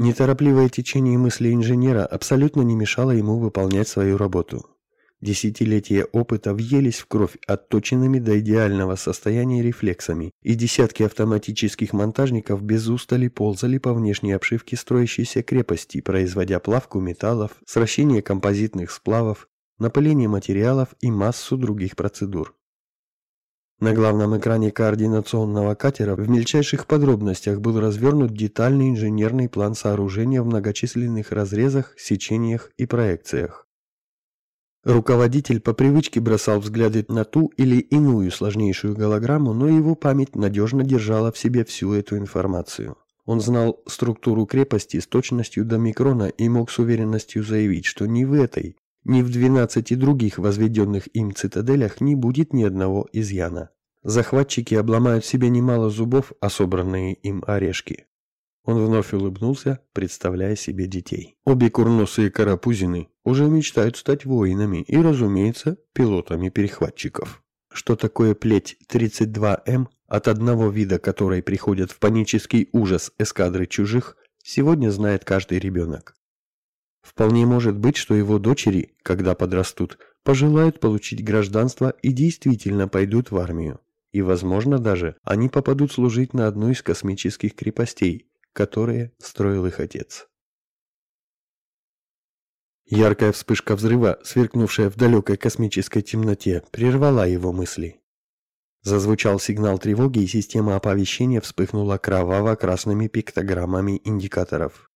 Неторопливое течение мыслей инженера абсолютно не мешало ему выполнять свою работу. Десятилетия опыта въелись в кровь отточенными до идеального состояния рефлексами, и десятки автоматических монтажников без устали ползали по внешней обшивке строящейся крепости, производя плавку металлов, сращение композитных сплавов, напыление материалов и массу других процедур. На главном экране координационного катера в мельчайших подробностях был развернут детальный инженерный план сооружения в многочисленных разрезах, сечениях и проекциях. Руководитель по привычке бросал взгляды на ту или иную сложнейшую голограмму, но его память надежно держала в себе всю эту информацию. Он знал структуру крепости с точностью до микрона и мог с уверенностью заявить, что ни в этой, ни в 12 других возведенных им цитаделях не будет ни одного изъяна. Захватчики обломают себе немало зубов, а собранные им орешки. Он вновь улыбнулся, представляя себе детей. Обе курносые карапузины уже мечтают стать воинами и, разумеется, пилотами перехватчиков. Что такое плеть 32М, от одного вида которой приходят в панический ужас эскадры чужих, сегодня знает каждый ребенок. Вполне может быть, что его дочери, когда подрастут, пожелают получить гражданство и действительно пойдут в армию. И, возможно, даже они попадут служить на одну из космических крепостей, которые строил их отец. Яркая вспышка взрыва, сверкнувшая в далекой космической темноте, прервала его мысли. Зазвучал сигнал тревоги, и система оповещения вспыхнула кроваво-красными пиктограммами индикаторов.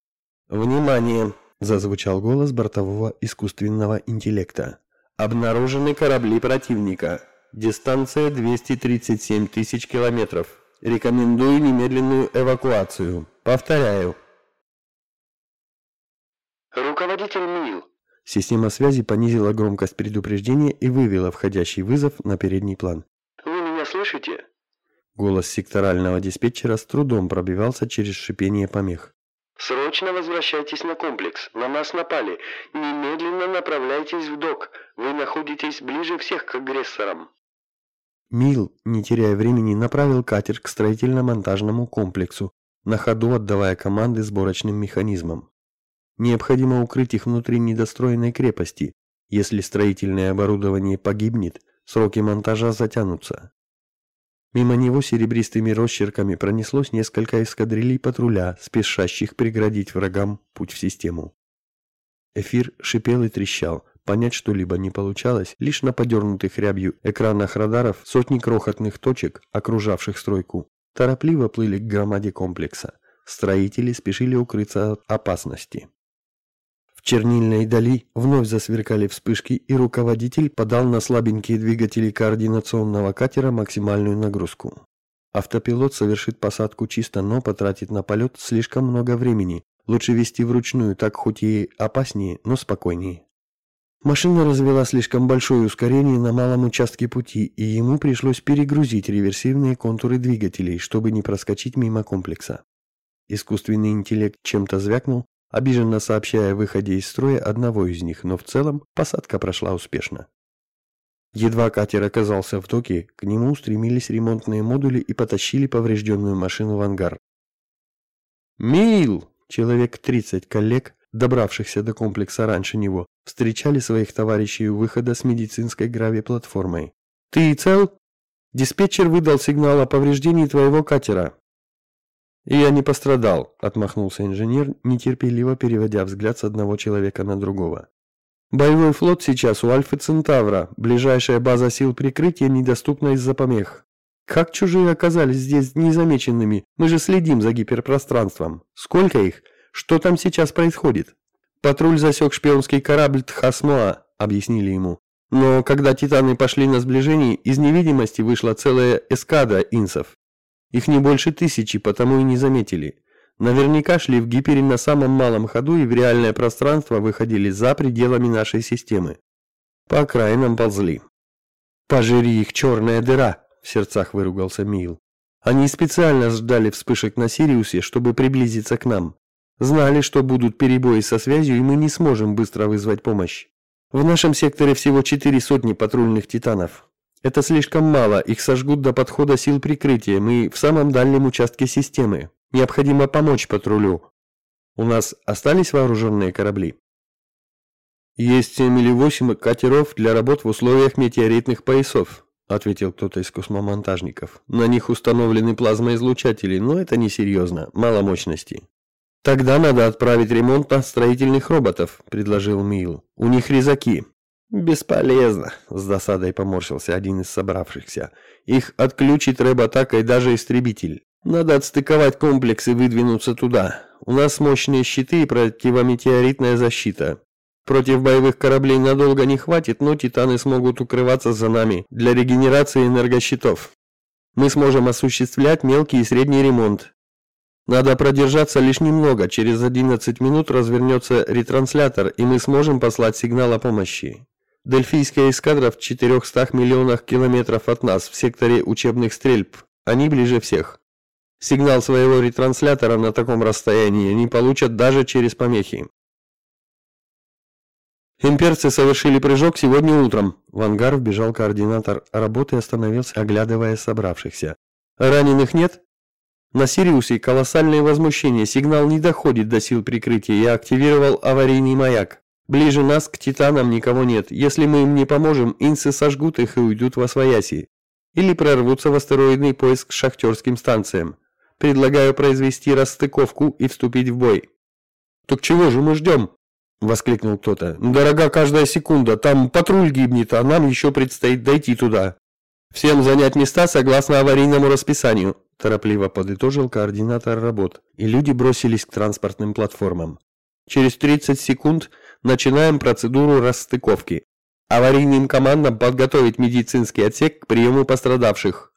«Внимание!» – зазвучал голос бортового искусственного интеллекта. «Обнаружены корабли противника. Дистанция 237 тысяч километров. Рекомендую немедленную эвакуацию. Повторяю, Руководитель МИЛ. Система связи понизила громкость предупреждения и вывела входящий вызов на передний план. Вы меня слышите? Голос секторального диспетчера с трудом пробивался через шипение помех. Срочно возвращайтесь на комплекс. На нас напали. Немедленно направляйтесь в док. Вы находитесь ближе всех к агрессорам. Мил, не теряя времени, направил катер к строительно-монтажному комплексу, на ходу отдавая команды сборочным механизмам. Необходимо укрыть их внутри недостроенной крепости. Если строительное оборудование погибнет, сроки монтажа затянутся. Мимо него серебристыми росчерками пронеслось несколько эскадрилей патруля, спешащих преградить врагам путь в систему. Эфир шипел и трещал. Понять что-либо не получалось, лишь на подернутых рябью экранах радаров сотни крохотных точек, окружавших стройку, торопливо плыли к громаде комплекса. Строители спешили укрыться от опасности. В чернильной дали вновь засверкали вспышки, и руководитель подал на слабенькие двигатели координационного катера максимальную нагрузку. Автопилот совершит посадку чисто, но потратит на полет слишком много времени. Лучше вести вручную, так хоть и опаснее, но спокойнее. Машина развела слишком большое ускорение на малом участке пути, и ему пришлось перегрузить реверсивные контуры двигателей, чтобы не проскочить мимо комплекса. Искусственный интеллект чем-то звякнул, обиженно сообщая о выходе из строя одного из них, но в целом посадка прошла успешно. Едва катер оказался в доке, к нему устремились ремонтные модули и потащили поврежденную машину в ангар. «Мил!» Человек 30 коллег, добравшихся до комплекса раньше него, встречали своих товарищей у выхода с медицинской грави-платформой. «Ты цел?» «Диспетчер выдал сигнал о повреждении твоего катера. «Я не пострадал», – отмахнулся инженер, нетерпеливо переводя взгляд с одного человека на другого. «Боевой флот сейчас у Альфы Центавра. Ближайшая база сил прикрытия недоступна из-за помех. Как чужие оказались здесь незамеченными? Мы же следим за гиперпространством. Сколько их? Что там сейчас происходит?» «Патруль засек шпионский корабль Тхасмоа», – объяснили ему. Но когда титаны пошли на сближение, из невидимости вышла целая эскадра инсов. Их не больше тысячи, потому и не заметили. Наверняка шли в гипере на самом малом ходу и в реальное пространство выходили за пределами нашей системы. По окраинам ползли. «Пожери их, черная дыра!» – в сердцах выругался Мил. «Они специально ждали вспышек на Сириусе, чтобы приблизиться к нам. Знали, что будут перебои со связью, и мы не сможем быстро вызвать помощь. В нашем секторе всего четыре сотни патрульных титанов. Это слишком мало, их сожгут до подхода сил прикрытия, мы в самом дальнем участке системы. Необходимо помочь патрулю. У нас остались вооруженные корабли? Есть семь или восемь катеров для работ в условиях метеоритных поясов, ответил кто-то из космомонтажников. На них установлены плазмоизлучатели, но это несерьезно, мало мощности. Тогда надо отправить ремонт на строительных роботов, предложил Мил. У них резаки. Бесполезно, с досадой поморщился один из собравшихся. Их отключит рэб-атакой даже истребитель. Надо отстыковать комплекс и выдвинуться туда. У нас мощные щиты и противометеоритная защита. Против боевых кораблей надолго не хватит, но титаны смогут укрываться за нами для регенерации энергощитов. Мы сможем осуществлять мелкий и средний ремонт. Надо продержаться лишь немного, через 11 минут развернется ретранслятор, и мы сможем послать сигнал о помощи. Дельфийская эскадра в 400 миллионах километров от нас, в секторе учебных стрельб. Они ближе всех. Сигнал своего ретранслятора на таком расстоянии они получат даже через помехи. Имперцы совершили прыжок сегодня утром. В ангар вбежал координатор работы и остановился, оглядывая собравшихся. Раненых нет? На Сириусе колоссальное возмущение. Сигнал не доходит до сил прикрытия. Я активировал аварийный маяк. Ближе нас к Титанам никого нет. Если мы им не поможем, инсы сожгут их и уйдут во свояси. Или прорвутся в астероидный поиск к шахтерским станциям. Предлагаю произвести расстыковку и вступить в бой. Так чего же мы ждем? Воскликнул кто-то. Дорога каждая секунда, там патруль гибнет, а нам еще предстоит дойти туда. Всем занять места согласно аварийному расписанию, торопливо подытожил координатор работ, и люди бросились к транспортным платформам. Через 30 секунд начинаем процедуру расстыковки. Аварийным командам подготовить медицинский отсек к приему пострадавших.